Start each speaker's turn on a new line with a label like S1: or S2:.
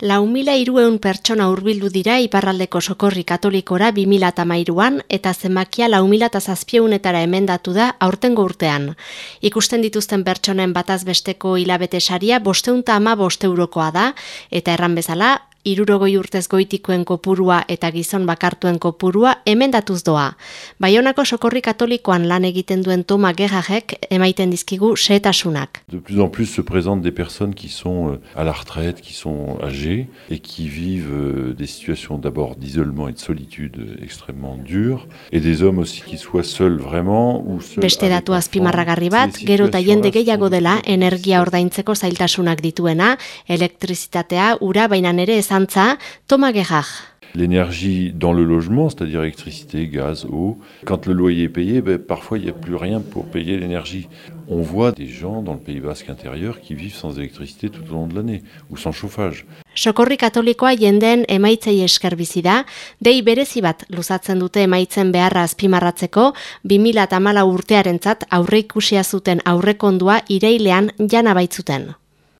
S1: Lau mila irueun pertsona hurbildu dira iparraldeko sokorri katolikora 2008an eta zenbakia lau mila eta zazpieunetara emendatu da aurtengo urtean. Ikusten dituzten pertsonen bataz besteko hilabete saria bosteunta ama boste eurokoa da eta erran bezala irurogoi urtez goitikoen kopurua eta gizon bakartuen kopurua emendatuz doa. Baionako sokorri katolikoan lan egiten duen Toma Gerrarek emaiten dizkigu setasunak.
S2: De plus en plus se présentent des personnes qui sont euh, à la retraite, qui sont âgées et qui vivent euh, des situations d'abord d'isolement et de solitude extrêmement dures et des hommes aussi qui soient seuls vraiment ou seuls
S1: Beste datu azpimarragarri bat, gero eta jende gehiago dela energia ordaintzeko zailtasunak dituena, elektrizitatea, ura baina ezan Thomas
S2: L'énergie dans le logement, c'est-à-dire électricité, gaz, eau, quand le loyer est payé, ben, parfois il n'y a plus rien pour payer l'énergie. On voit des gens dans le Pays Basque intérieur qui vivent sans électricité tout au long de l'année, ou sans chauffage.
S1: Sokorri katolikoa jenden emaitzei esker bizi da, dei berezi bat luzatzen dute emaitzen beharra azpimarratzeko 2014 urtearentzat aurreikusia zuten aurrekondua ireilean jana baitzuten.